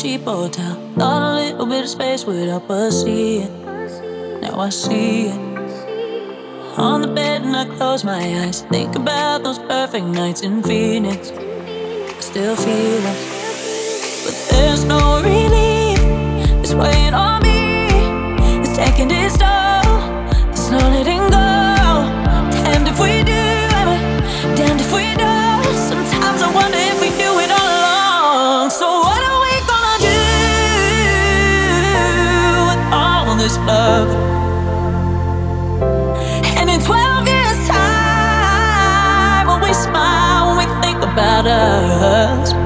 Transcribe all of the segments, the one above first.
cheap hotel. Thought a little bit of space would help us see it. Now I see it. On the bed and I close my eyes. Think about those perfect nights in Phoenix. I still feel it. But there's no relief. It's weighing on me. It's taking its toll. There's no letting about us.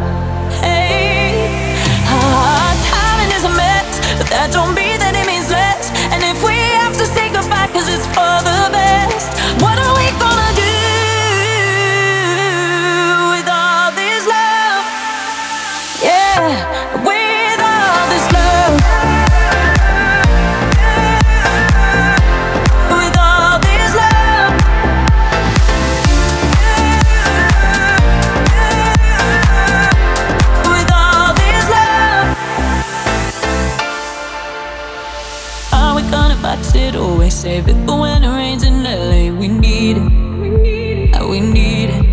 Away? Save it for when it rains in LA. We need it. Uh, We need it.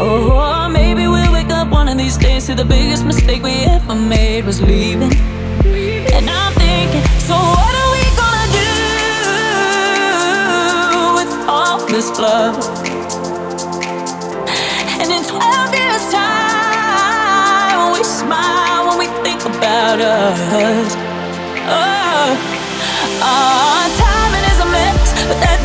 Oh, maybe we'll wake up one of these days to the biggest mistake we ever made was leaving. And I'm thinking, so what are we gonna do with all this love? And in 12 years' time, we smile, when we think about us, oh, our but that